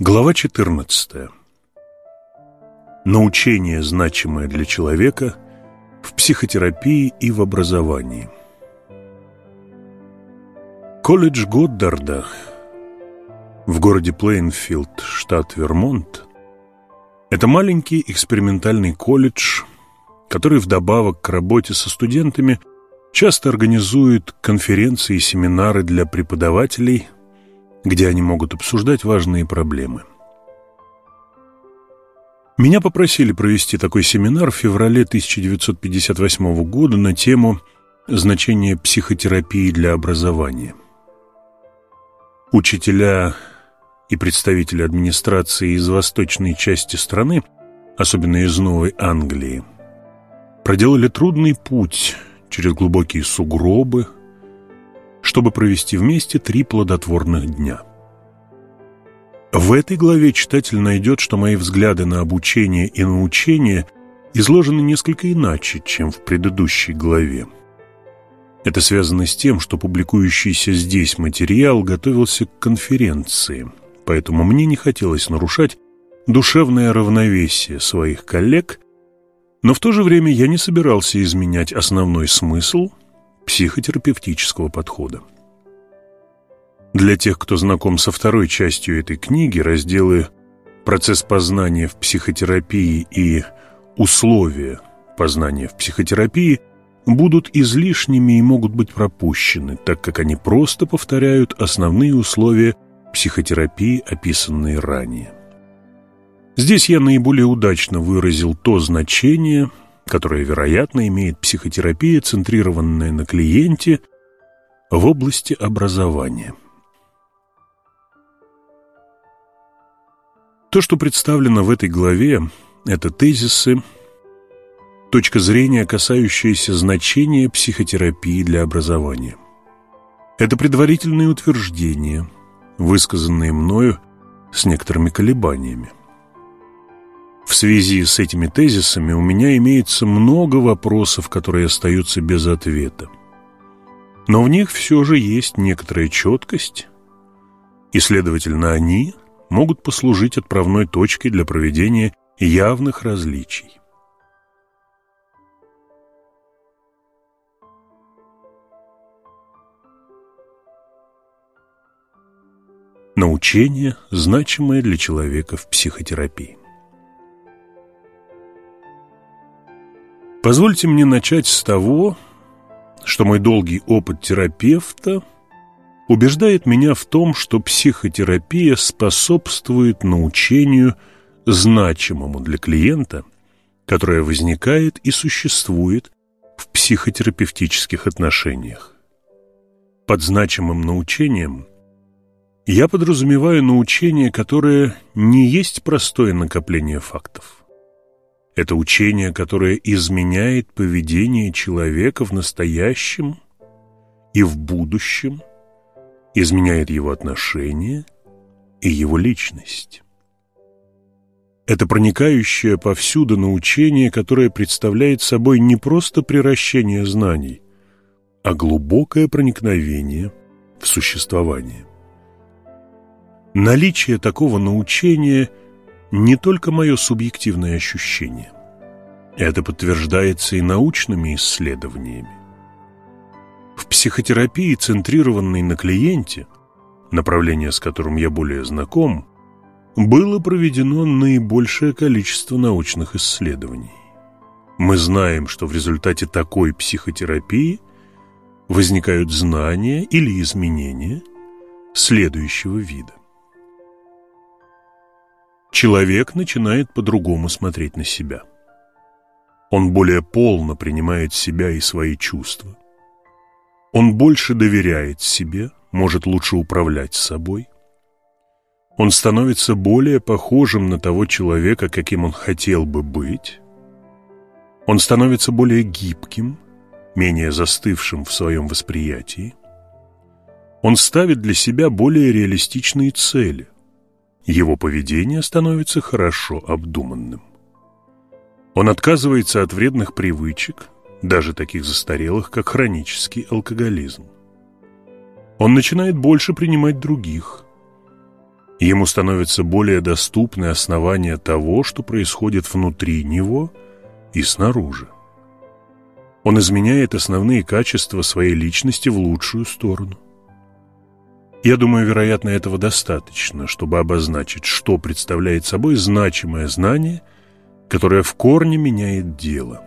Глава 14. Научение, значимое для человека в психотерапии и в образовании. Колледж Годдарда в городе Плейнфилд, штат Вермонт, это маленький экспериментальный колледж, который вдобавок к работе со студентами часто организует конференции и семинары для преподавателей – где они могут обсуждать важные проблемы. Меня попросили провести такой семинар в феврале 1958 года на тему «Значение психотерапии для образования». Учителя и представители администрации из восточной части страны, особенно из Новой Англии, проделали трудный путь через глубокие сугробы, чтобы провести вместе три плодотворных дня. В этой главе читатель найдет, что мои взгляды на обучение и научение изложены несколько иначе, чем в предыдущей главе. Это связано с тем, что публикующийся здесь материал готовился к конференции, поэтому мне не хотелось нарушать душевное равновесие своих коллег, но в то же время я не собирался изменять основной смысл – психотерапевтического подхода. Для тех, кто знаком со второй частью этой книги, разделы «Процесс познания в психотерапии» и «Условия познания в психотерапии» будут излишними и могут быть пропущены, так как они просто повторяют основные условия психотерапии, описанные ранее. Здесь я наиболее удачно выразил то значение – которое, вероятно, имеет психотерапия, центрированная на клиенте в области образования. То, что представлено в этой главе, это тезисы, точка зрения, касающаяся значения психотерапии для образования. Это предварительные утверждения, высказанные мною с некоторыми колебаниями. В связи с этими тезисами у меня имеется много вопросов, которые остаются без ответа. Но в них все же есть некоторая четкость, и, следовательно, они могут послужить отправной точкой для проведения явных различий. Научение, значимое для человека в психотерапии. Позвольте мне начать с того, что мой долгий опыт терапевта убеждает меня в том, что психотерапия способствует научению значимому для клиента, которое возникает и существует в психотерапевтических отношениях. Под значимым научением я подразумеваю научение, которое не есть простое накопление фактов – это учение, которое изменяет поведение человека в настоящем и в будущем, изменяет его отношения и его личность. Это проникающее повсюду научение, которое представляет собой не просто приращение знаний, а глубокое проникновение в существование. Наличие такого научения – не только мое субъективное ощущение. Это подтверждается и научными исследованиями. В психотерапии, центрированной на клиенте, направление с которым я более знаком, было проведено наибольшее количество научных исследований. Мы знаем, что в результате такой психотерапии возникают знания или изменения следующего вида человек начинает по-другому смотреть на себя. Он более полно принимает себя и свои чувства. Он больше доверяет себе, может лучше управлять собой. Он становится более похожим на того человека, каким он хотел бы быть. Он становится более гибким, менее застывшим в своем восприятии. Он ставит для себя более реалистичные цели его поведение становится хорошо обдуманным. Он отказывается от вредных привычек, даже таких застарелых, как хронический алкоголизм. Он начинает больше принимать других. Ему становятся более доступны основания того, что происходит внутри него и снаружи. Он изменяет основные качества своей личности в лучшую сторону. Я думаю, вероятно, этого достаточно, чтобы обозначить, что представляет собой значимое знание, которое в корне меняет дело.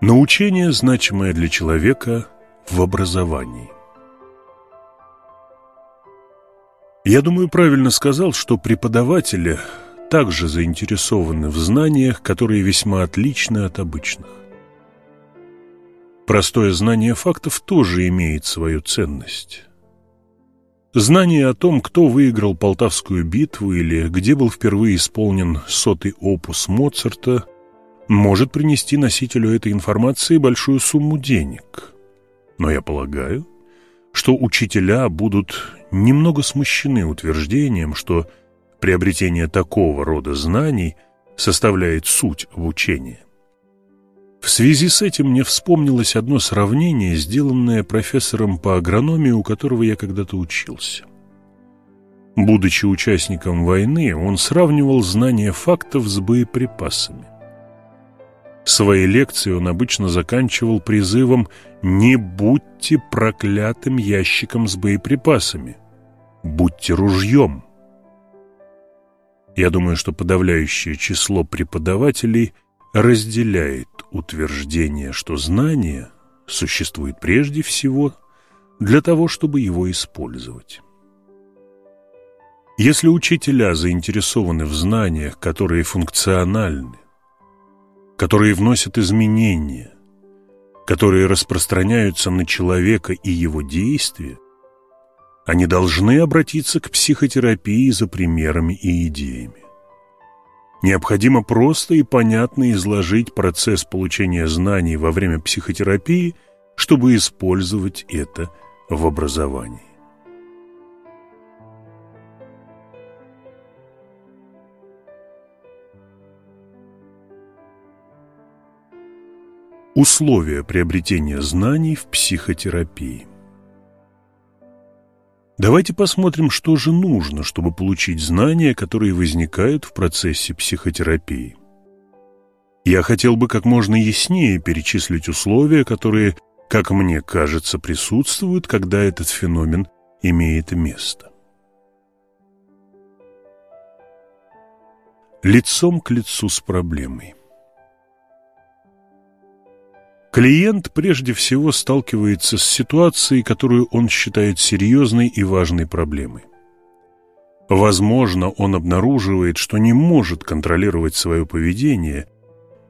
Научение, значимое для человека в образовании. Я думаю, правильно сказал, что преподаватели также заинтересованы в знаниях, которые весьма отличны от обычных. Простое знание фактов тоже имеет свою ценность. Знание о том, кто выиграл Полтавскую битву или где был впервые исполнен сотый опус Моцарта, может принести носителю этой информации большую сумму денег. Но я полагаю, что учителя будут немного смущены утверждением, что приобретение такого рода знаний составляет суть обучения. В связи с этим мне вспомнилось одно сравнение, сделанное профессором по агрономии, у которого я когда-то учился. Будучи участником войны, он сравнивал знания фактов с боеприпасами. Свои лекции он обычно заканчивал призывом «Не будьте проклятым ящиком с боеприпасами, будьте ружьем». Я думаю, что подавляющее число преподавателей разделяет утверждение, что знание существует прежде всего для того, чтобы его использовать. Если учителя заинтересованы в знаниях, которые функциональны, которые вносят изменения, которые распространяются на человека и его действия, они должны обратиться к психотерапии за примерами и идеями. Необходимо просто и понятно изложить процесс получения знаний во время психотерапии, чтобы использовать это в образовании. Условия приобретения знаний в психотерапии Давайте посмотрим, что же нужно, чтобы получить знания, которые возникают в процессе психотерапии. Я хотел бы как можно яснее перечислить условия, которые, как мне кажется, присутствуют, когда этот феномен имеет место. Лицом к лицу с проблемой. Клиент прежде всего сталкивается с ситуацией, которую он считает серьезной и важной проблемой. Возможно, он обнаруживает, что не может контролировать свое поведение,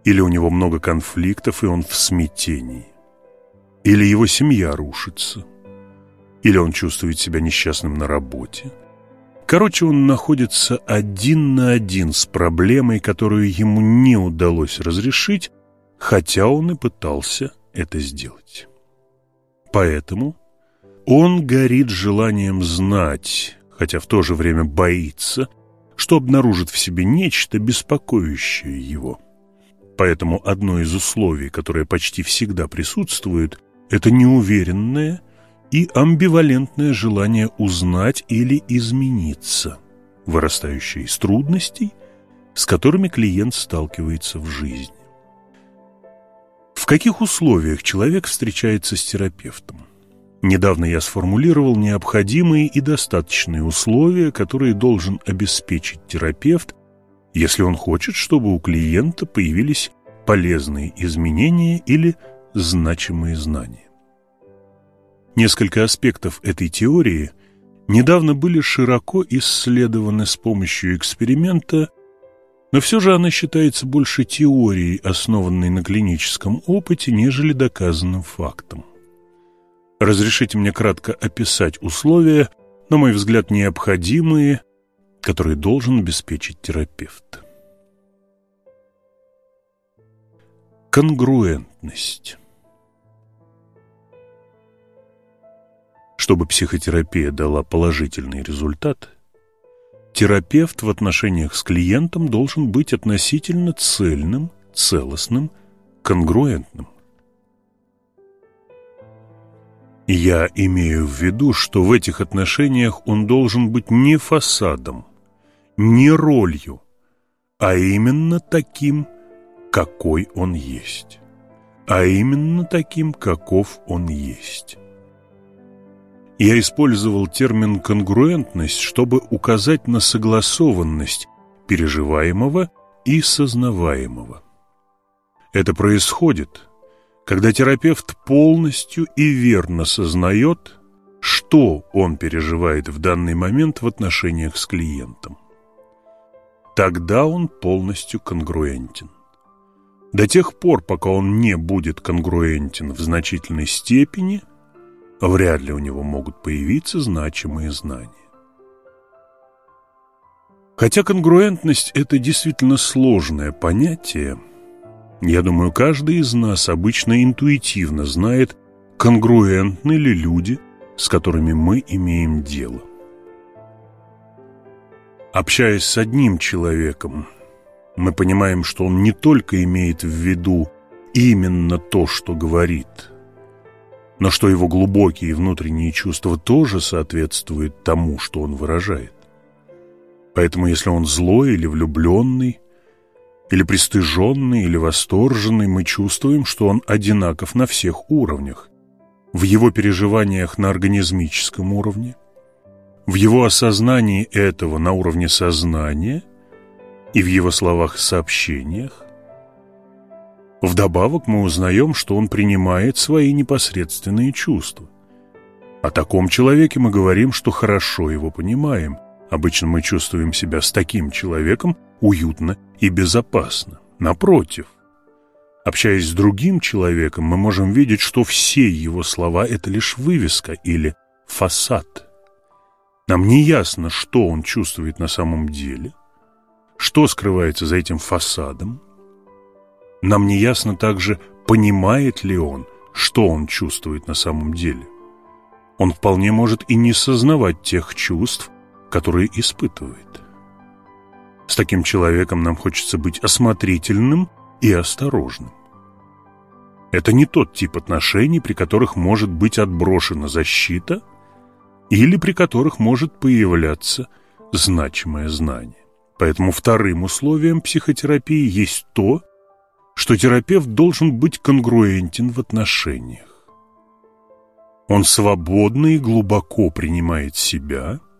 или у него много конфликтов, и он в смятении. Или его семья рушится, или он чувствует себя несчастным на работе. Короче, он находится один на один с проблемой, которую ему не удалось разрешить, хотя он и пытался это сделать. Поэтому он горит желанием знать, хотя в то же время боится, что обнаружит в себе нечто, беспокоящее его. Поэтому одно из условий, которое почти всегда присутствует, это неуверенное и амбивалентное желание узнать или измениться, вырастающее из трудностей, с которыми клиент сталкивается в жизни. В каких условиях человек встречается с терапевтом? Недавно я сформулировал необходимые и достаточные условия, которые должен обеспечить терапевт, если он хочет, чтобы у клиента появились полезные изменения или значимые знания. Несколько аспектов этой теории недавно были широко исследованы с помощью эксперимента но все же она считается больше теорией, основанной на клиническом опыте, нежели доказанным фактом. Разрешите мне кратко описать условия, на мой взгляд, необходимые, которые должен обеспечить терапевт. Конгруентность. Чтобы психотерапия дала положительный результат – терапевт в отношениях с клиентом должен быть относительно цельным, целостным, конгруентным. Я имею в виду, что в этих отношениях он должен быть не фасадом, не ролью, а именно таким, какой он есть. А именно таким, каков он есть. Я использовал термин «конгруентность», чтобы указать на согласованность переживаемого и сознаваемого. Это происходит – когда терапевт полностью и верно сознает, что он переживает в данный момент в отношениях с клиентом. Тогда он полностью конгруентен. До тех пор, пока он не будет конгруентен в значительной степени, вряд ли у него могут появиться значимые знания. Хотя конгруентность – это действительно сложное понятие – я думаю, каждый из нас обычно интуитивно знает, конгруентны ли люди, с которыми мы имеем дело. Общаясь с одним человеком, мы понимаем, что он не только имеет в виду именно то, что говорит, но что его глубокие внутренние чувства тоже соответствуют тому, что он выражает. Поэтому если он злой или влюбленный, или пристыженный, или восторженный, мы чувствуем, что он одинаков на всех уровнях. В его переживаниях на организмическом уровне, в его осознании этого на уровне сознания и в его словах-сообщениях. Вдобавок мы узнаем, что он принимает свои непосредственные чувства. О таком человеке мы говорим, что хорошо его понимаем. Обычно мы чувствуем себя с таким человеком уютно и безопасно. Напротив, общаясь с другим человеком, мы можем видеть, что все его слова – это лишь вывеска или фасад. Нам не ясно, что он чувствует на самом деле, что скрывается за этим фасадом. Нам не ясно также, понимает ли он, что он чувствует на самом деле. Он вполне может и не сознавать тех чувств, которые испытывает. С таким человеком нам хочется быть осмотрительным и осторожным. Это не тот тип отношений, при которых может быть отброшена защита или при которых может появляться значимое знание. Поэтому вторым условием психотерапии есть то, что терапевт должен быть конгруентен в отношениях. Он свободно и глубоко принимает себя –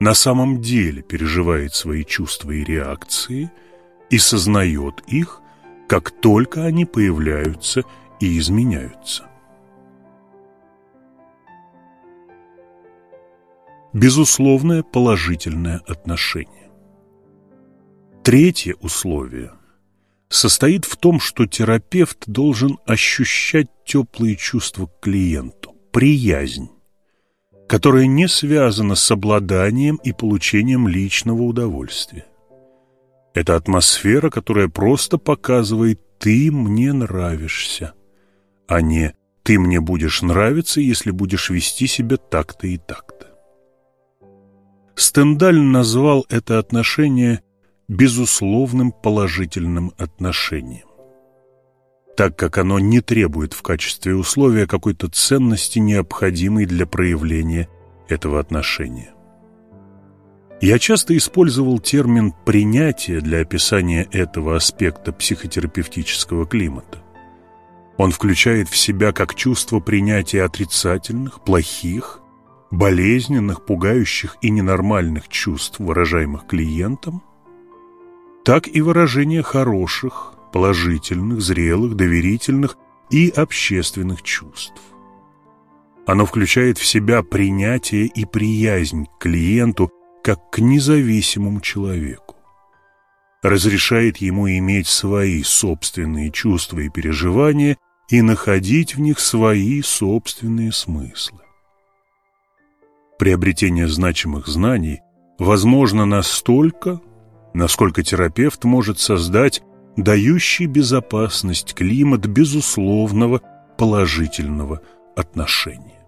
на самом деле переживает свои чувства и реакции и сознает их, как только они появляются и изменяются. Безусловное положительное отношение. Третье условие состоит в том, что терапевт должен ощущать теплые чувства к клиенту, приязнь, которое не связано с обладанием и получением личного удовольствия. Это атмосфера, которая просто показывает «ты мне нравишься», а не «ты мне будешь нравиться, если будешь вести себя так-то и так-то». Стендаль назвал это отношение безусловным положительным отношением так как оно не требует в качестве условия какой-то ценности, необходимой для проявления этого отношения. Я часто использовал термин «принятие» для описания этого аспекта психотерапевтического климата. Он включает в себя как чувство принятия отрицательных, плохих, болезненных, пугающих и ненормальных чувств, выражаемых клиентом, так и выражение хороших, положительных, зрелых, доверительных и общественных чувств. Оно включает в себя принятие и приязнь к клиенту как к независимому человеку. Разрешает ему иметь свои собственные чувства и переживания и находить в них свои собственные смыслы. Приобретение значимых знаний возможно настолько, насколько терапевт может создать дающий безопасность климат безусловного положительного отношения.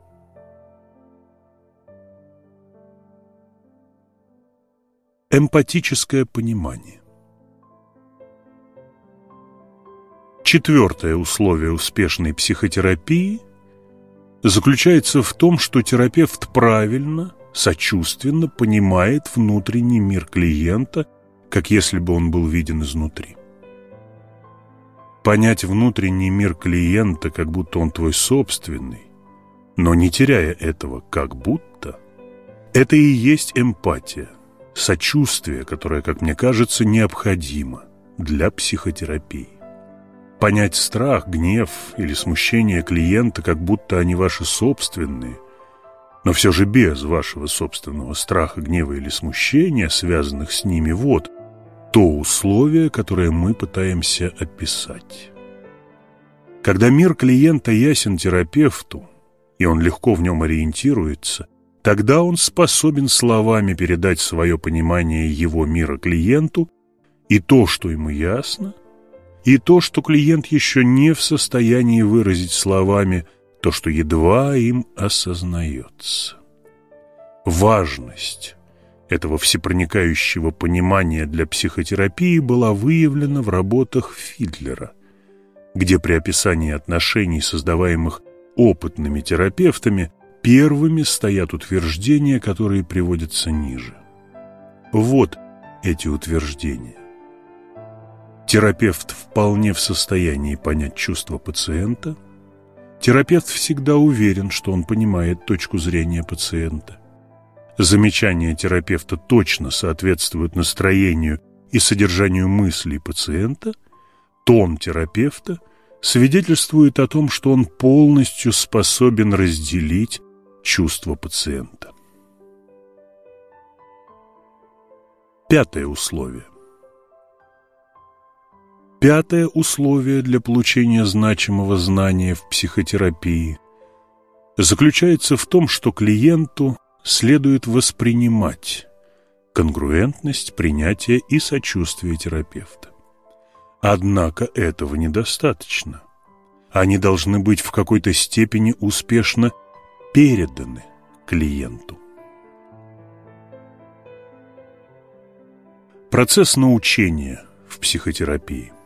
Эмпатическое понимание Четвертое условие успешной психотерапии заключается в том, что терапевт правильно, сочувственно понимает внутренний мир клиента, как если бы он был виден изнутри. Понять внутренний мир клиента, как будто он твой собственный, но не теряя этого как будто, это и есть эмпатия, сочувствие, которое, как мне кажется, необходимо для психотерапии. Понять страх, гнев или смущение клиента, как будто они ваши собственные, но все же без вашего собственного страха, гнева или смущения, связанных с ними, вот то условие, которое мы пытаемся описать. Когда мир клиента ясен терапевту, и он легко в нем ориентируется, тогда он способен словами передать свое понимание его мира клиенту и то, что ему ясно, и то, что клиент еще не в состоянии выразить словами то, что едва им осознается. Важность этого всепроникающего понимания для психотерапии была выявлена в работах Фидлера, где при описании отношений, создаваемых опытными терапевтами, первыми стоят утверждения, которые приводятся ниже. Вот эти утверждения. Терапевт вполне в состоянии понять чувства пациента. Терапевт всегда уверен, что он понимает точку зрения пациента. Замечания терапевта точно соответствуют настроению и содержанию мыслей пациента. Тон терапевта свидетельствует о том, что он полностью способен разделить чувства пациента. Пятое условие. Пятое условие для получения значимого знания в психотерапии заключается в том, что клиенту следует воспринимать конгруентность принятия и сочувствия терапевта. Однако этого недостаточно. Они должны быть в какой-то степени успешно переданы клиенту. Процесс научения в психотерапии –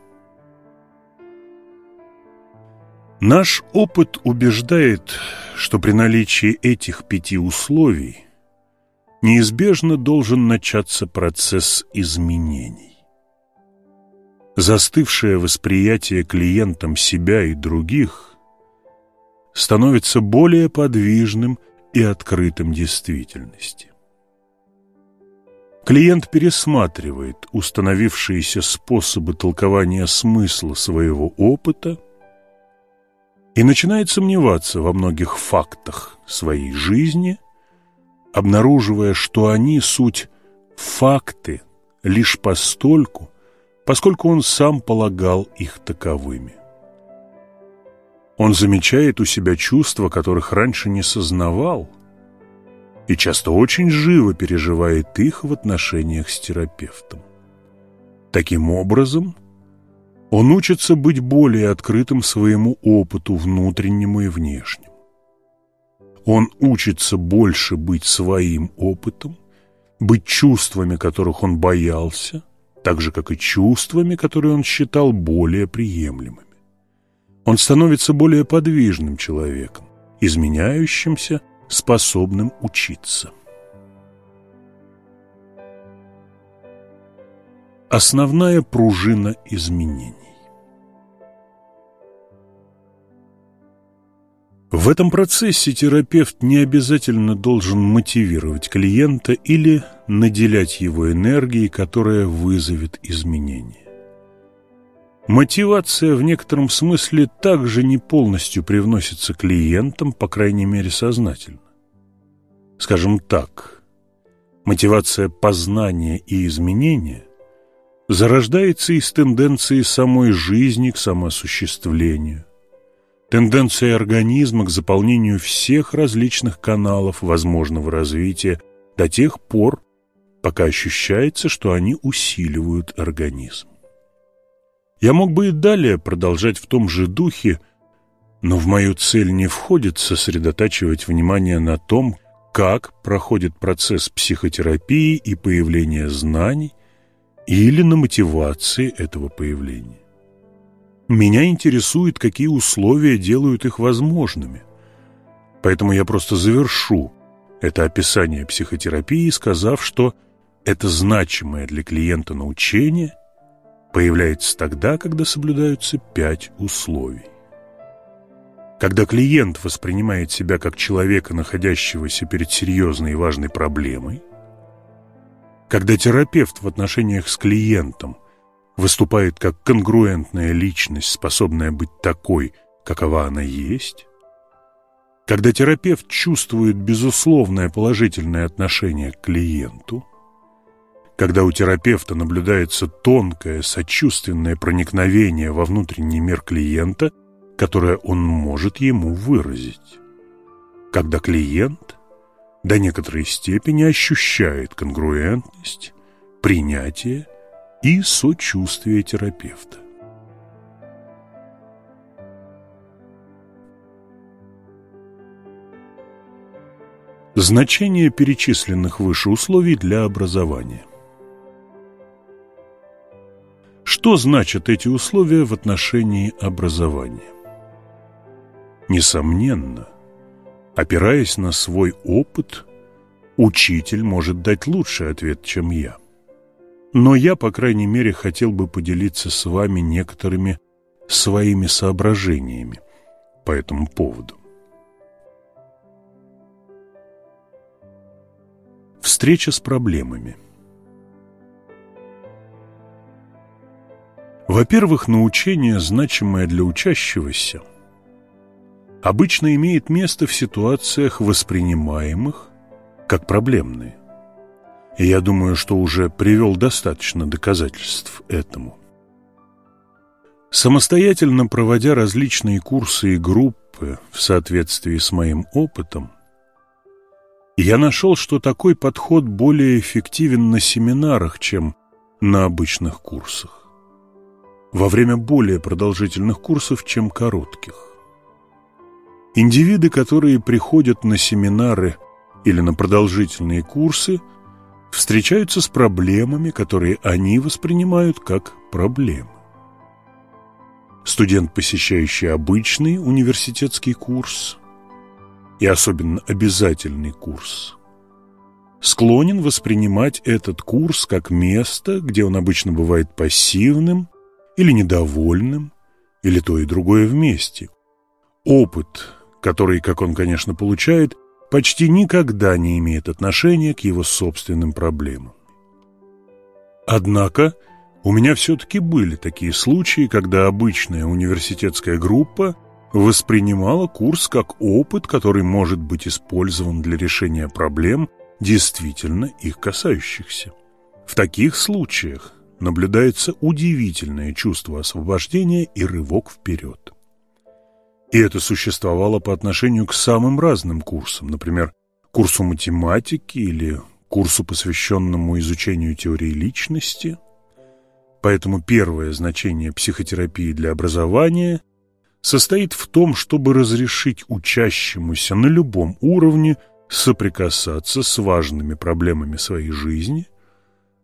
Наш опыт убеждает, что при наличии этих пяти условий неизбежно должен начаться процесс изменений. Застывшее восприятие клиентам себя и других становится более подвижным и открытым действительности. Клиент пересматривает установившиеся способы толкования смысла своего опыта и начинает сомневаться во многих фактах своей жизни, обнаруживая, что они суть факты лишь постольку, поскольку он сам полагал их таковыми. Он замечает у себя чувства, которых раньше не сознавал, и часто очень живо переживает их в отношениях с терапевтом. Таким образом, он учится быть более открытым своему опыту внутреннему и внешнему. Он учится больше быть своим опытом, быть чувствами, которых он боялся, так же, как и чувствами, которые он считал более приемлемыми. Он становится более подвижным человеком, изменяющимся, способным учиться. Основная пружина изменений. В этом процессе терапевт не обязательно должен мотивировать клиента или наделять его энергией, которая вызовет изменения. Мотивация в некотором смысле также не полностью привносится клиентам, по крайней мере сознательно. Скажем так, мотивация познания и изменения зарождается из тенденции самой жизни к самоосуществлению, тенденции организма к заполнению всех различных каналов возможного развития до тех пор, пока ощущается, что они усиливают организм. Я мог бы и далее продолжать в том же духе, но в мою цель не входит сосредотачивать внимание на том, как проходит процесс психотерапии и появления знаний, или на мотивации этого появления. Меня интересует, какие условия делают их возможными. Поэтому я просто завершу это описание психотерапии, сказав, что это значимое для клиента научение появляется тогда, когда соблюдаются пять условий. Когда клиент воспринимает себя как человека, находящегося перед серьезной и важной проблемой, когда терапевт в отношениях с клиентом выступает как конгруентная личность, способная быть такой, какова она есть, когда терапевт чувствует безусловное положительное отношение к клиенту, когда у терапевта наблюдается тонкое, сочувственное проникновение во внутренний мир клиента, которое он может ему выразить, когда клиент до некоторой степени ощущает конгруентность, принятие и сочувствие терапевта. Значение перечисленных выше условий для образования. Что значат эти условия в отношении образования? Несомненно, опираясь на свой опыт, учитель может дать лучший ответ, чем я. Но я, по крайней мере, хотел бы поделиться с вами некоторыми своими соображениями по этому поводу. Встреча с проблемами. Во-первых, научение, значимое для учащегося, обычно имеет место в ситуациях, воспринимаемых как проблемные. И я думаю, что уже привел достаточно доказательств этому. Самостоятельно проводя различные курсы и группы в соответствии с моим опытом, я нашел, что такой подход более эффективен на семинарах, чем на обычных курсах. Во время более продолжительных курсов, чем коротких. Индивиды, которые приходят на семинары или на продолжительные курсы, встречаются с проблемами, которые они воспринимают как проблемы. Студент, посещающий обычный университетский курс – и особенно обязательный курс, склонен воспринимать этот курс как место, где он обычно бывает пассивным или недовольным, или то и другое вместе. Опыт, который, как он, конечно, получает, почти никогда не имеет отношения к его собственным проблемам. Однако у меня все-таки были такие случаи, когда обычная университетская группа – воспринимала курс как опыт, который может быть использован для решения проблем, действительно их касающихся. В таких случаях наблюдается удивительное чувство освобождения и рывок вперед. И это существовало по отношению к самым разным курсам, например, курсу математики или курсу, посвященному изучению теории личности. Поэтому первое значение психотерапии для образования состоит в том, чтобы разрешить учащемуся на любом уровне соприкасаться с важными проблемами своей жизни,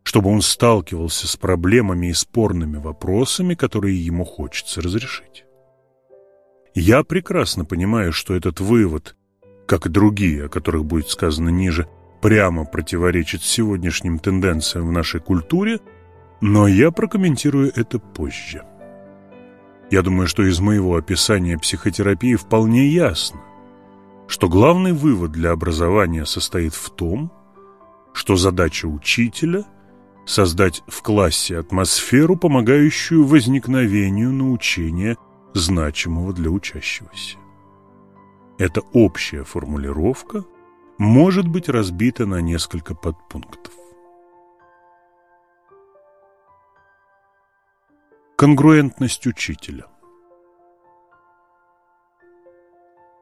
чтобы он сталкивался с проблемами и спорными вопросами, которые ему хочется разрешить. Я прекрасно понимаю, что этот вывод, как и другие, о которых будет сказано ниже, прямо противоречит сегодняшним тенденциям в нашей культуре, но я прокомментирую это позже. Я думаю, что из моего описания психотерапии вполне ясно, что главный вывод для образования состоит в том, что задача учителя – создать в классе атмосферу, помогающую возникновению научения, значимого для учащегося. Эта общая формулировка может быть разбита на несколько подпунктов. Конгруентность учителя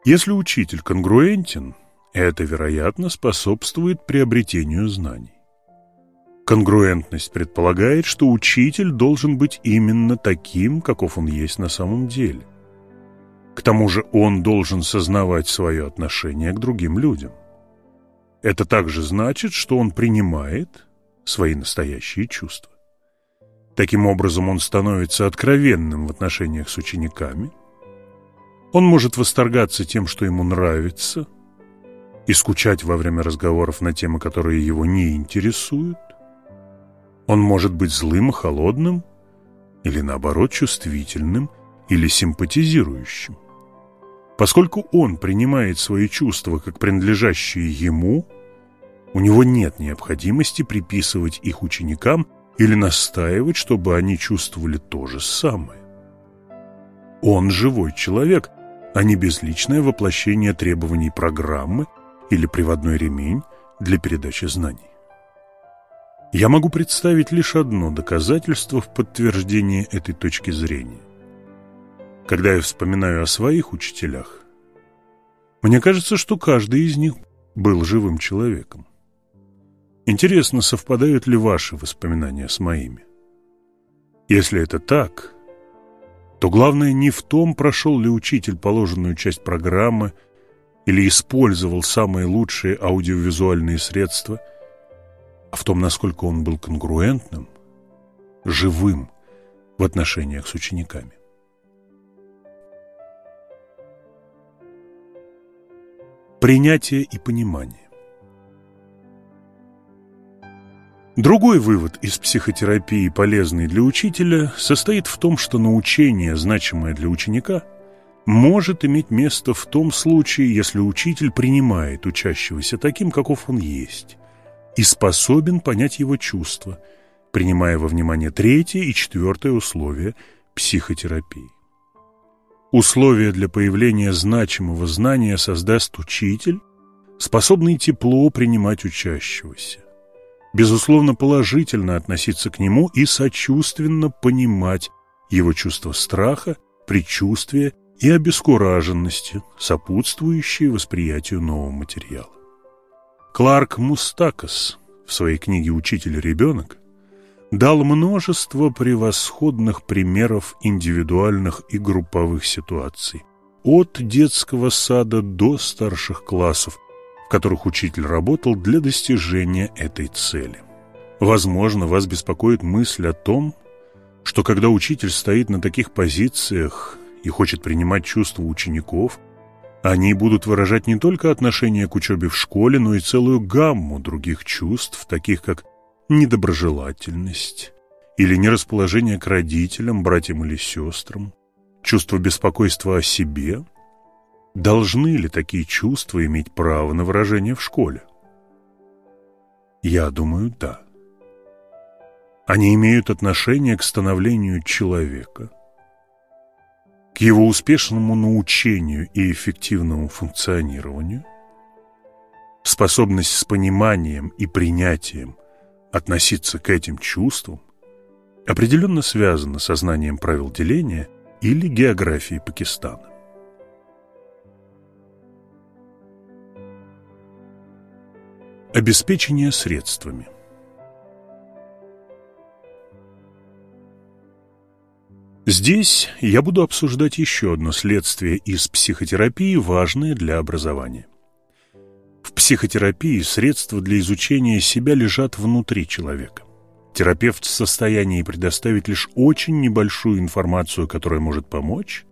Если учитель конгруентен, это, вероятно, способствует приобретению знаний. Конгруентность предполагает, что учитель должен быть именно таким, каков он есть на самом деле. К тому же он должен сознавать свое отношение к другим людям. Это также значит, что он принимает свои настоящие чувства. Таким образом, он становится откровенным в отношениях с учениками, Он может восторгаться тем, что ему нравится, и скучать во время разговоров на темы, которые его не интересуют. Он может быть злым и холодным, или наоборот чувствительным или симпатизирующим. Поскольку он принимает свои чувства как принадлежащие ему, у него нет необходимости приписывать их ученикам или настаивать, чтобы они чувствовали то же самое. Он живой человек, а не безличное воплощение требований программы или приводной ремень для передачи знаний. Я могу представить лишь одно доказательство в подтверждение этой точки зрения. Когда я вспоминаю о своих учителях, мне кажется, что каждый из них был живым человеком. Интересно, совпадают ли ваши воспоминания с моими? Если это так, то главное не в том, прошел ли учитель положенную часть программы или использовал самые лучшие аудиовизуальные средства, а в том, насколько он был конгруентным, живым в отношениях с учениками. Принятие и понимание. Другой вывод из психотерапии, полезный для учителя, состоит в том, что научение, значимое для ученика, может иметь место в том случае, если учитель принимает учащегося таким, каков он есть, и способен понять его чувства, принимая во внимание третье и четвертое условия психотерапии. Условия для появления значимого знания создаст учитель, способный тепло принимать учащегося безусловно, положительно относиться к нему и сочувственно понимать его чувство страха, предчувствия и обескураженности, сопутствующие восприятию нового материала. Кларк Мустакас в своей книге «Учитель-ребенок» дал множество превосходных примеров индивидуальных и групповых ситуаций, от детского сада до старших классов, которых учитель работал для достижения этой цели. Возможно, вас беспокоит мысль о том, что когда учитель стоит на таких позициях и хочет принимать чувства учеников, они будут выражать не только отношение к учебе в школе, но и целую гамму других чувств, таких как недоброжелательность или нерасположение к родителям, братьям или сестрам, чувство беспокойства о себе – Должны ли такие чувства иметь право на выражение в школе? Я думаю, да. Они имеют отношение к становлению человека, его успешному научению и эффективному функционированию, способность с пониманием и принятием относиться к этим чувствам определенно связана со знанием правил деления или географии Пакистана. Обеспечение средствами Здесь я буду обсуждать еще одно следствие из психотерапии, важное для образования. В психотерапии средства для изучения себя лежат внутри человека. Терапевт в состоянии предоставить лишь очень небольшую информацию, которая может помочь,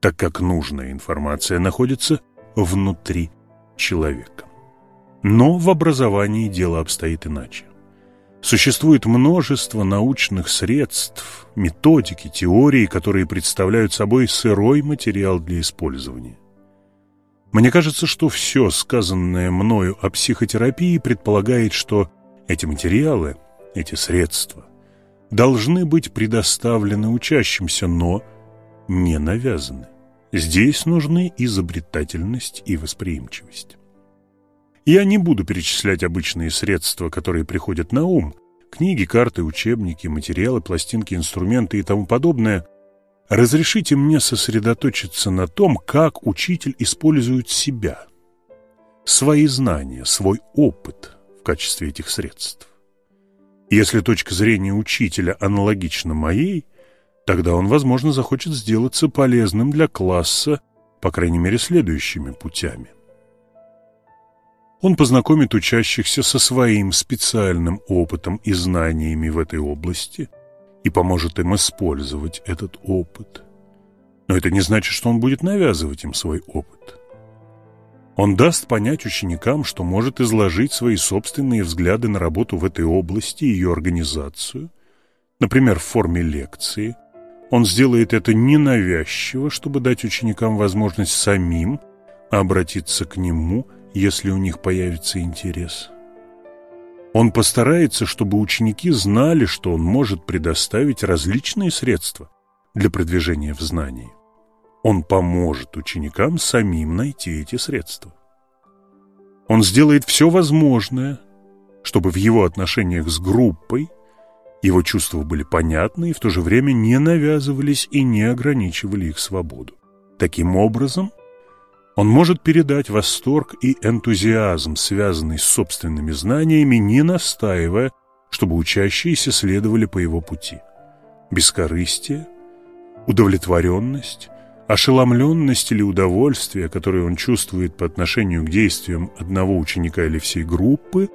так как нужная информация находится внутри человека. Но в образовании дело обстоит иначе. Существует множество научных средств, методики, теории, которые представляют собой сырой материал для использования. Мне кажется, что все сказанное мною о психотерапии предполагает, что эти материалы, эти средства должны быть предоставлены учащимся, но не навязаны. Здесь нужны изобретательность и восприимчивость. Я не буду перечислять обычные средства, которые приходят на ум. Книги, карты, учебники, материалы, пластинки, инструменты и тому подобное. Разрешите мне сосредоточиться на том, как учитель использует себя, свои знания, свой опыт в качестве этих средств. Если точка зрения учителя аналогична моей, тогда он, возможно, захочет сделаться полезным для класса, по крайней мере, следующими путями – он познакомит учащихся со своим специальным опытом и знаниями в этой области и поможет им использовать этот опыт. Но это не значит, что он будет навязывать им свой опыт. Он даст понять ученикам, что может изложить свои собственные взгляды на работу в этой области и ее организацию, например, в форме лекции. Он сделает это ненавязчиво, чтобы дать ученикам возможность самим обратиться к нему, если у них появится интерес. Он постарается, чтобы ученики знали, что он может предоставить различные средства для продвижения в знании. Он поможет ученикам самим найти эти средства. Он сделает все возможное, чтобы в его отношениях с группой его чувства были понятны и в то же время не навязывались и не ограничивали их свободу. Таким образом, он может передать восторг и энтузиазм, связанный с собственными знаниями, не настаивая, чтобы учащиеся следовали по его пути. Бескорыстие, удовлетворенность, ошеломленность или удовольствие, которое он чувствует по отношению к действиям одного ученика или всей группы,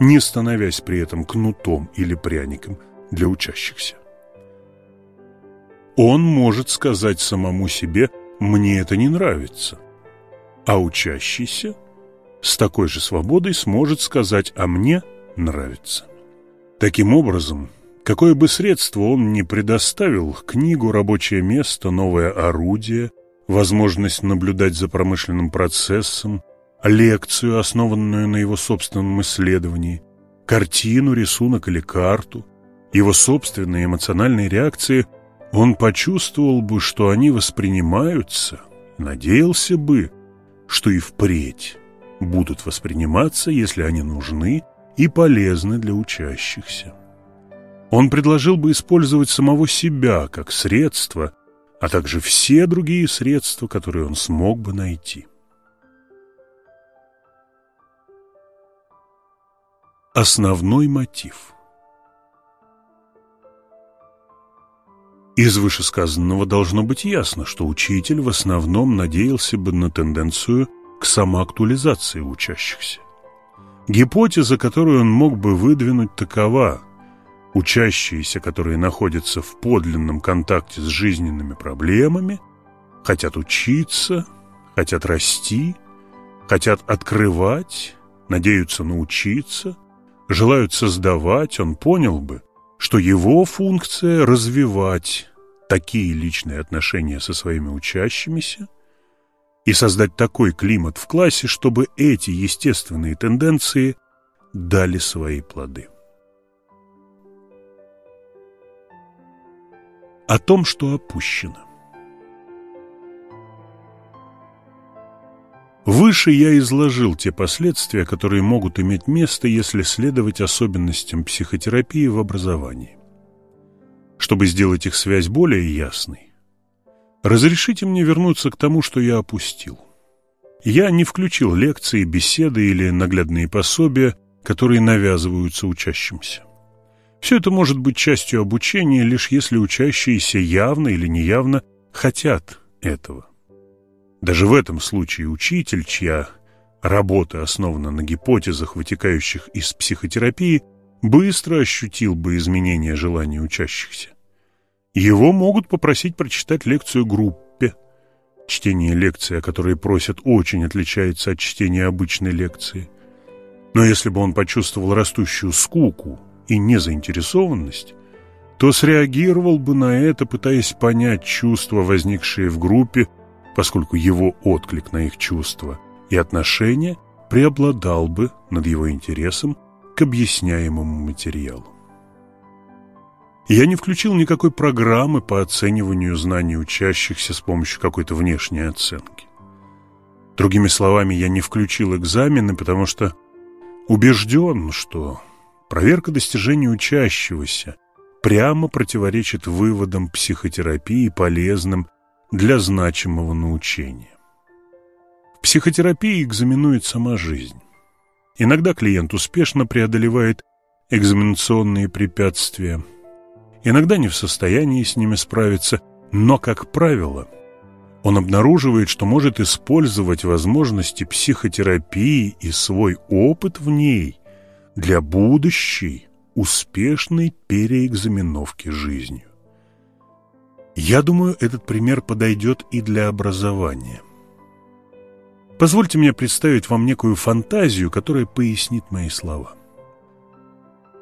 не становясь при этом кнутом или пряником для учащихся. Он может сказать самому себе «мне это не нравится», а учащийся с такой же свободой сможет сказать «а мне нравится». Таким образом, Какое бы средство он ни предоставил, книгу, рабочее место, новое орудие, возможность наблюдать за промышленным процессом, лекцию, основанную на его собственном исследовании, картину, рисунок или карту, его собственные эмоциональные реакции, он почувствовал бы, что они воспринимаются, надеялся бы, что и впредь будут восприниматься, если они нужны и полезны для учащихся. Он предложил бы использовать самого себя как средство, а также все другие средства, которые он смог бы найти. Основной мотив Из вышесказанного должно быть ясно, что учитель в основном надеялся бы на тенденцию к самоактуализации учащихся. Гипотеза, которую он мог бы выдвинуть, такова – Учащиеся, которые находятся в подлинном контакте с жизненными проблемами, хотят учиться, хотят расти, хотят открывать, надеются научиться, желают создавать, он понял бы, что его функция – развивать такие личные отношения со своими учащимися и создать такой климат в классе, чтобы эти естественные тенденции дали свои плоды. о том, что опущено. Выше я изложил те последствия, которые могут иметь место, если следовать особенностям психотерапии в образовании. Чтобы сделать их связь более ясной, разрешите мне вернуться к тому, что я опустил. Я не включил лекции, беседы или наглядные пособия, которые навязываются учащимся. Все это может быть частью обучения, лишь если учащиеся явно или неявно хотят этого. Даже в этом случае учитель, чья работа основана на гипотезах, вытекающих из психотерапии, быстро ощутил бы изменение желания учащихся. Его могут попросить прочитать лекцию группе. Чтение лекции, о которой просят, очень отличается от чтения обычной лекции. Но если бы он почувствовал растущую скуку и незаинтересованность, то среагировал бы на это, пытаясь понять чувства, возникшие в группе, поскольку его отклик на их чувства и отношения преобладал бы над его интересом объясняемому материалу. Я не включил никакой программы по оцениванию знаний учащихся с помощью какой-то внешней оценки. Другими словами, я не включил экзамены, потому что убежден, что Проверка достижений учащегося прямо противоречит выводам психотерапии, полезным для значимого научения. В психотерапии экзаменует сама жизнь. Иногда клиент успешно преодолевает экзаменационные препятствия, иногда не в состоянии с ними справиться, но, как правило, он обнаруживает, что может использовать возможности психотерапии и свой опыт в ней для будущей успешной переэкзаменовки жизнью. Я думаю, этот пример подойдет и для образования. Позвольте мне представить вам некую фантазию, которая пояснит мои слова.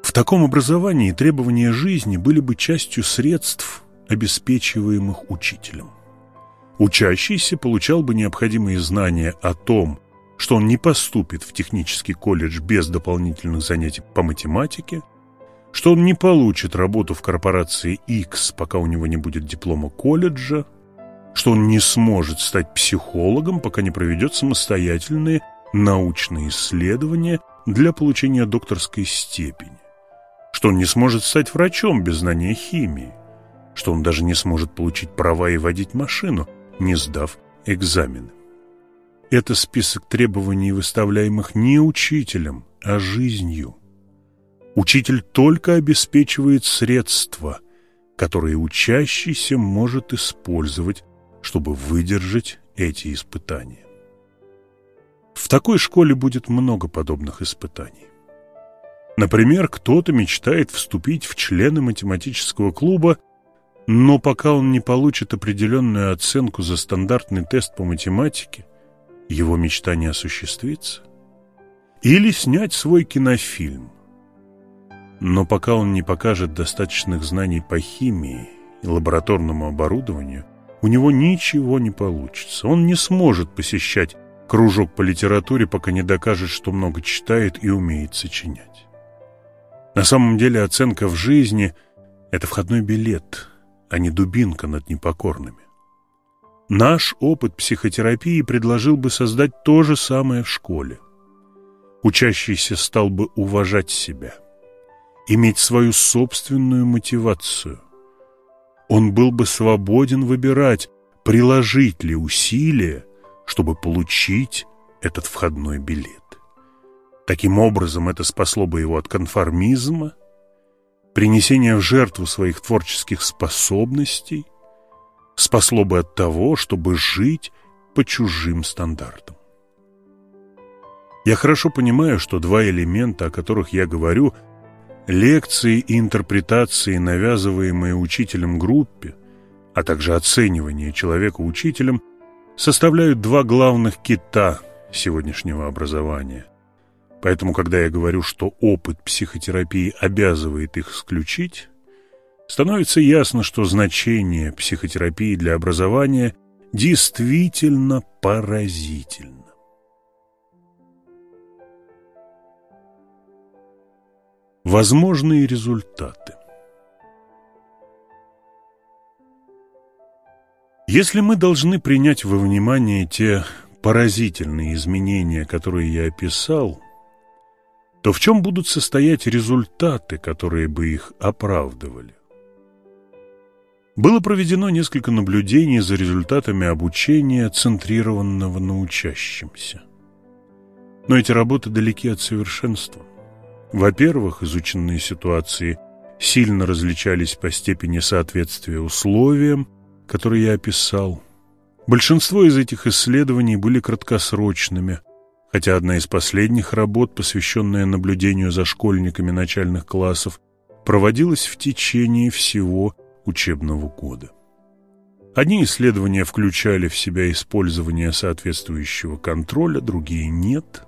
В таком образовании требования жизни были бы частью средств, обеспечиваемых учителем. Учащийся получал бы необходимые знания о том, что он не поступит в технический колледж без дополнительных занятий по математике, что он не получит работу в корпорации X, пока у него не будет диплома колледжа, что он не сможет стать психологом, пока не проведет самостоятельные научные исследования для получения докторской степени, что он не сможет стать врачом без знания химии, что он даже не сможет получить права и водить машину, не сдав экзамены. Это список требований, выставляемых не учителем, а жизнью. Учитель только обеспечивает средства, которые учащийся может использовать, чтобы выдержать эти испытания. В такой школе будет много подобных испытаний. Например, кто-то мечтает вступить в члены математического клуба, но пока он не получит определенную оценку за стандартный тест по математике, его мечта не осуществится. Или снять свой кинофильм. Но пока он не покажет достаточных знаний по химии и лабораторному оборудованию, у него ничего не получится. Он не сможет посещать кружок по литературе, пока не докажет, что много читает и умеет сочинять. На самом деле оценка в жизни – это входной билет, а не дубинка над непокорными. Наш опыт психотерапии предложил бы создать то же самое в школе. Учащийся стал бы уважать себя, иметь свою собственную мотивацию. Он был бы свободен выбирать, приложить ли усилия, чтобы получить этот входной билет. Таким образом, это спасло бы его от конформизма, принесения в жертву своих творческих способностей – спасло бы от того, чтобы жить по чужим стандартам. Я хорошо понимаю, что два элемента, о которых я говорю, лекции и интерпретации, навязываемые учителем группе, а также оценивание человека учителем, составляют два главных кита сегодняшнего образования. Поэтому, когда я говорю, что опыт психотерапии обязывает их исключить, становится ясно, что значение психотерапии для образования действительно поразительно. Возможные результаты Если мы должны принять во внимание те поразительные изменения, которые я описал, то в чем будут состоять результаты, которые бы их оправдывали? Было проведено несколько наблюдений за результатами обучения, центрированного на учащемся. Но эти работы далеки от совершенства. Во-первых, изученные ситуации сильно различались по степени соответствия условиям, которые я описал. Большинство из этих исследований были краткосрочными, хотя одна из последних работ, посвященная наблюдению за школьниками начальных классов, проводилась в течение всего учебного года. Одни исследования включали в себя использование соответствующего контроля, другие нет.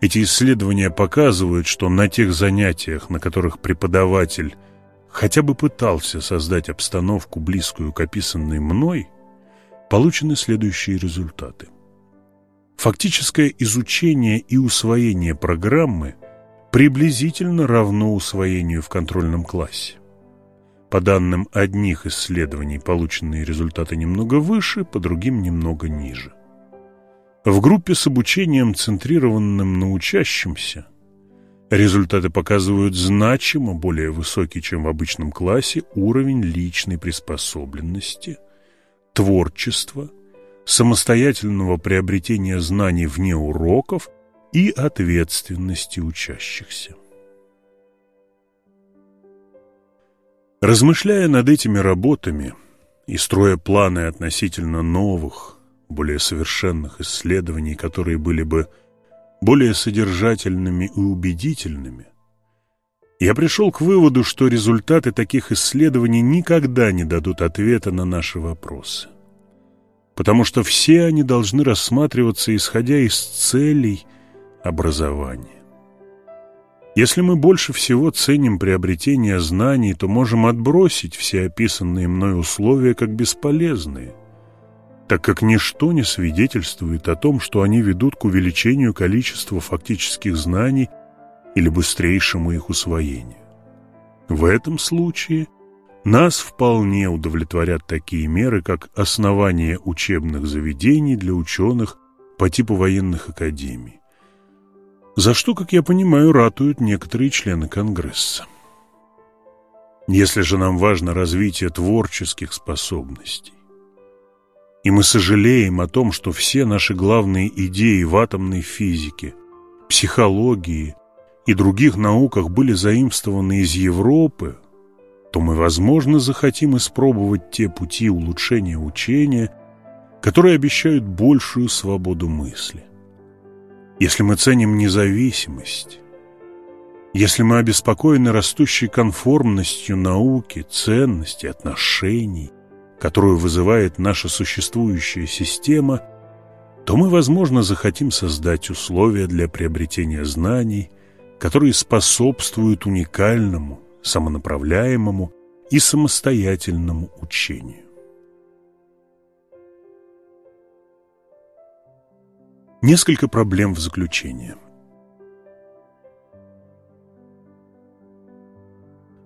Эти исследования показывают, что на тех занятиях, на которых преподаватель хотя бы пытался создать обстановку, близкую к описанной мной, получены следующие результаты. Фактическое изучение и усвоение программы приблизительно равно усвоению в контрольном классе. По данным одних исследований, полученные результаты немного выше, по другим немного ниже. В группе с обучением, центрированным на учащемся, результаты показывают значимо более высокий, чем в обычном классе, уровень личной приспособленности, творчества, самостоятельного приобретения знаний вне уроков и ответственности учащихся. Размышляя над этими работами и строя планы относительно новых, более совершенных исследований, которые были бы более содержательными и убедительными, Я пришел к выводу, что результаты таких исследований никогда не дадут ответа на наши вопросы. Потому что все они должны рассматриваться исходя из целей образования. Если мы больше всего ценим приобретение знаний, то можем отбросить все описанные мной условия как бесполезные, так как ничто не свидетельствует о том, что они ведут к увеличению количества фактических знаний или быстрейшему их усвоению. В этом случае нас вполне удовлетворят такие меры, как основание учебных заведений для ученых по типу военных академий, за что, как я понимаю, ратуют некоторые члены Конгресса. Если же нам важно развитие творческих способностей, и мы сожалеем о том, что все наши главные идеи в атомной физике, психологии и других науках были заимствованы из Европы, то мы, возможно, захотим испробовать те пути улучшения учения, которые обещают большую свободу мысли. Если мы ценим независимость, если мы обеспокоены растущей конформностью науки, ценностей, отношений, которую вызывает наша существующая система, то мы, возможно, захотим создать условия для приобретения знаний, которые способствуют уникальному, самонаправляемому и самостоятельному учению. Несколько проблем в заключение.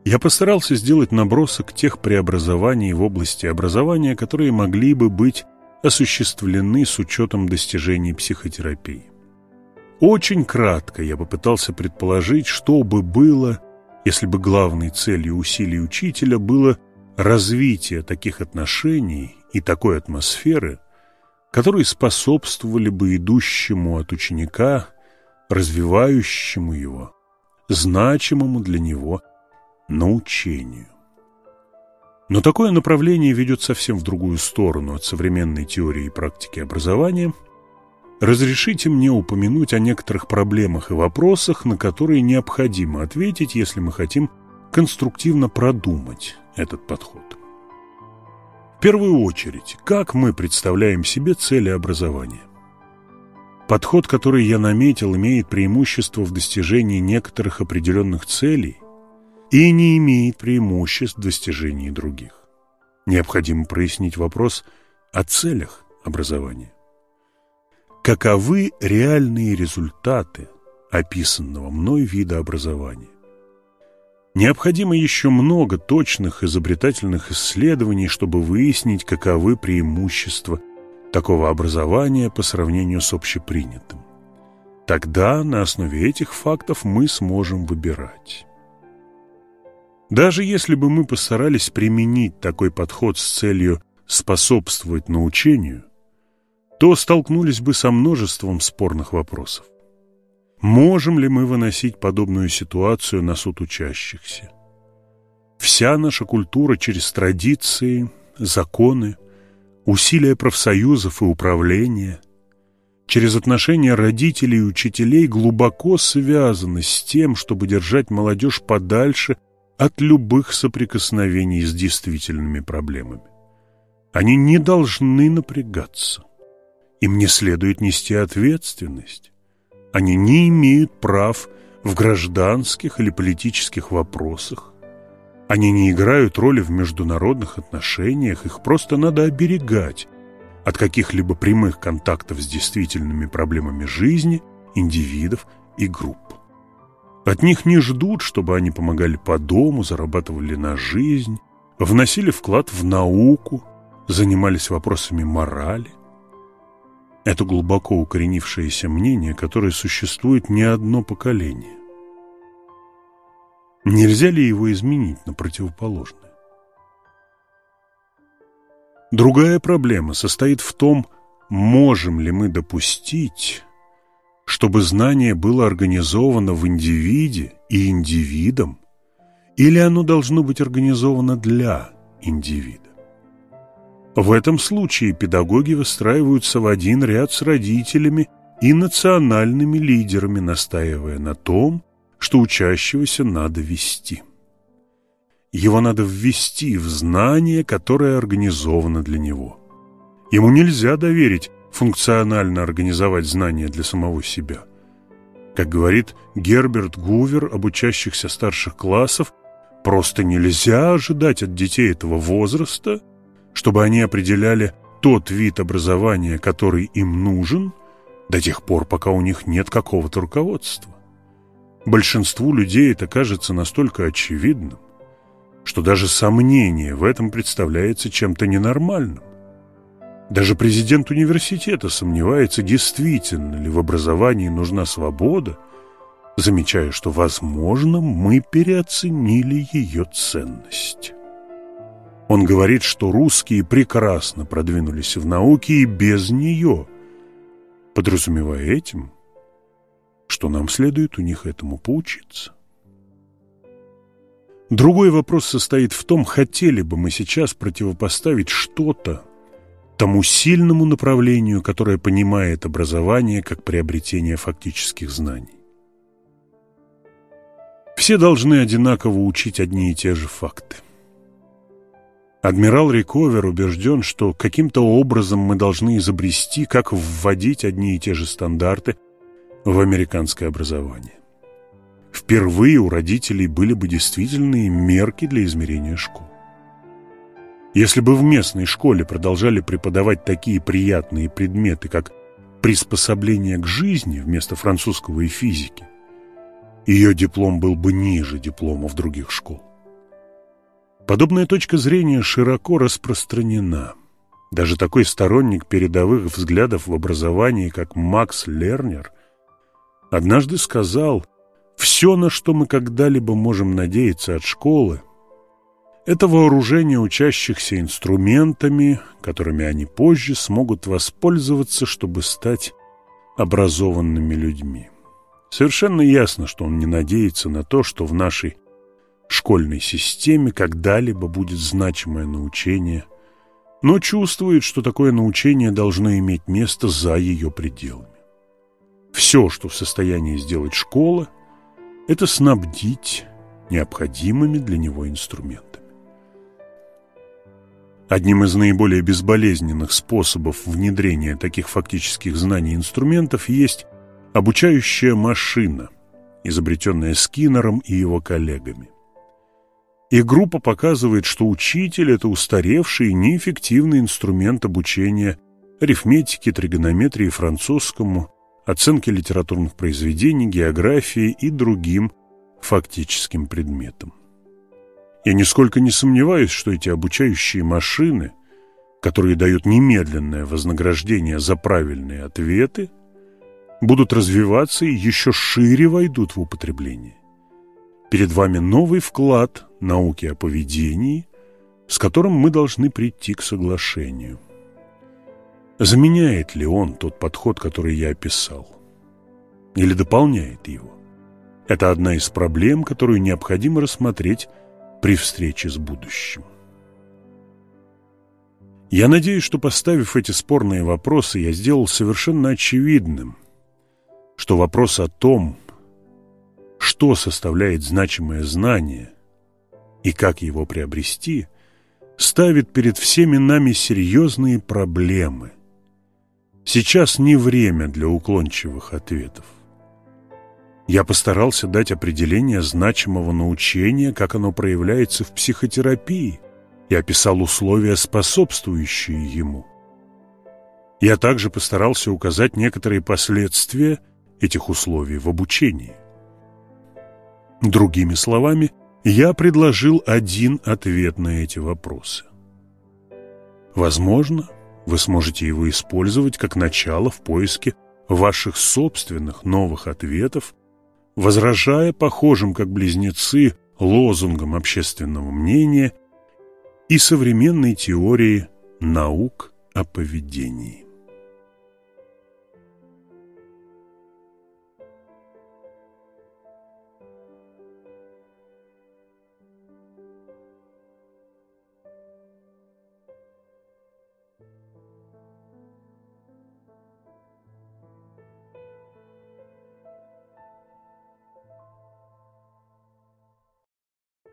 Я постарался сделать набросок тех преобразований в области образования, которые могли бы быть осуществлены с учетом достижений психотерапии. Очень кратко я попытался предположить, что бы было, если бы главной целью усилий учителя было развитие таких отношений и такой атмосферы, которые способствовали бы идущему от ученика, развивающему его, значимому для него научению. Но такое направление ведет совсем в другую сторону от современной теории и практики образования. Разрешите мне упомянуть о некоторых проблемах и вопросах, на которые необходимо ответить, если мы хотим конструктивно продумать этот подход первую очередь, как мы представляем себе цели образования? Подход, который я наметил, имеет преимущество в достижении некоторых определенных целей и не имеет преимуществ в достижении других. Необходимо прояснить вопрос о целях образования. Каковы реальные результаты описанного мной вида образования? Необходимо еще много точных изобретательных исследований, чтобы выяснить, каковы преимущества такого образования по сравнению с общепринятым. Тогда на основе этих фактов мы сможем выбирать. Даже если бы мы постарались применить такой подход с целью способствовать научению, то столкнулись бы со множеством спорных вопросов. Можем ли мы выносить подобную ситуацию на суд учащихся? Вся наша культура через традиции, законы, усилия профсоюзов и управления, через отношения родителей и учителей глубоко связаны с тем, чтобы держать молодежь подальше от любых соприкосновений с действительными проблемами. Они не должны напрягаться. Им не следует нести ответственность. Они не имеют прав в гражданских или политических вопросах. Они не играют роли в международных отношениях, их просто надо оберегать от каких-либо прямых контактов с действительными проблемами жизни, индивидов и групп. От них не ждут, чтобы они помогали по дому, зарабатывали на жизнь, вносили вклад в науку, занимались вопросами морали. Это глубоко укоренившееся мнение, которое существует не одно поколение. Нельзя ли его изменить на противоположное? Другая проблема состоит в том, можем ли мы допустить, чтобы знание было организовано в индивиде и индивидом, или оно должно быть организовано для индивида. В этом случае педагоги выстраиваются в один ряд с родителями и национальными лидерами, настаивая на том, что учащегося надо вести. Его надо ввести в знание, которое организовано для него. Ему нельзя доверить функционально организовать знания для самого себя. Как говорит Герберт Гувер об учащихся старших классов, просто нельзя ожидать от детей этого возраста, чтобы они определяли тот вид образования, который им нужен, до тех пор, пока у них нет какого-то руководства. Большинству людей это кажется настолько очевидным, что даже сомнение в этом представляется чем-то ненормальным. Даже президент университета сомневается, действительно ли в образовании нужна свобода, замечая, что, возможно, мы переоценили ее ценность. Он говорит, что русские прекрасно продвинулись в науке и без нее, подразумевая этим, что нам следует у них этому поучиться. Другой вопрос состоит в том, хотели бы мы сейчас противопоставить что-то тому сильному направлению, которое понимает образование как приобретение фактических знаний. Все должны одинаково учить одни и те же факты. Адмирал Риковер убежден, что каким-то образом мы должны изобрести, как вводить одни и те же стандарты в американское образование. Впервые у родителей были бы действительные мерки для измерения школ. Если бы в местной школе продолжали преподавать такие приятные предметы, как приспособление к жизни вместо французского и физики, ее диплом был бы ниже дипломов других школ. Подобная точка зрения широко распространена. Даже такой сторонник передовых взглядов в образовании, как Макс Лернер, однажды сказал, «Все, на что мы когда-либо можем надеяться от школы, это вооружение учащихся инструментами, которыми они позже смогут воспользоваться, чтобы стать образованными людьми». Совершенно ясно, что он не надеется на то, что в нашей школьной системе когда-либо будет значимое научение, но чувствует, что такое научение должно иметь место за ее пределами. Все, что в состоянии сделать школа, это снабдить необходимыми для него инструментами. Одним из наиболее безболезненных способов внедрения таких фактических знаний и инструментов есть обучающая машина, изобретенная Скиннером и его коллегами. И группа показывает, что учитель – это устаревший и неэффективный инструмент обучения арифметике, тригонометрии, французскому, оценке литературных произведений, географии и другим фактическим предметам. Я нисколько не сомневаюсь, что эти обучающие машины, которые дают немедленное вознаграждение за правильные ответы, будут развиваться и еще шире войдут в употребление. Перед вами новый вклад науки о поведении, с которым мы должны прийти к соглашению. Заменяет ли он тот подход, который я описал? Или дополняет его? Это одна из проблем, которую необходимо рассмотреть при встрече с будущим. Я надеюсь, что поставив эти спорные вопросы, я сделал совершенно очевидным, что вопрос о том, что составляет значимое знание и как его приобрести, ставит перед всеми нами серьезные проблемы. Сейчас не время для уклончивых ответов. Я постарался дать определение значимого научения, как оно проявляется в психотерапии, и описал условия, способствующие ему. Я также постарался указать некоторые последствия этих условий в обучении. Другими словами, я предложил один ответ на эти вопросы. Возможно, вы сможете его использовать как начало в поиске ваших собственных новых ответов, возражая похожим как близнецы лозунгам общественного мнения и современной теории наук о поведении.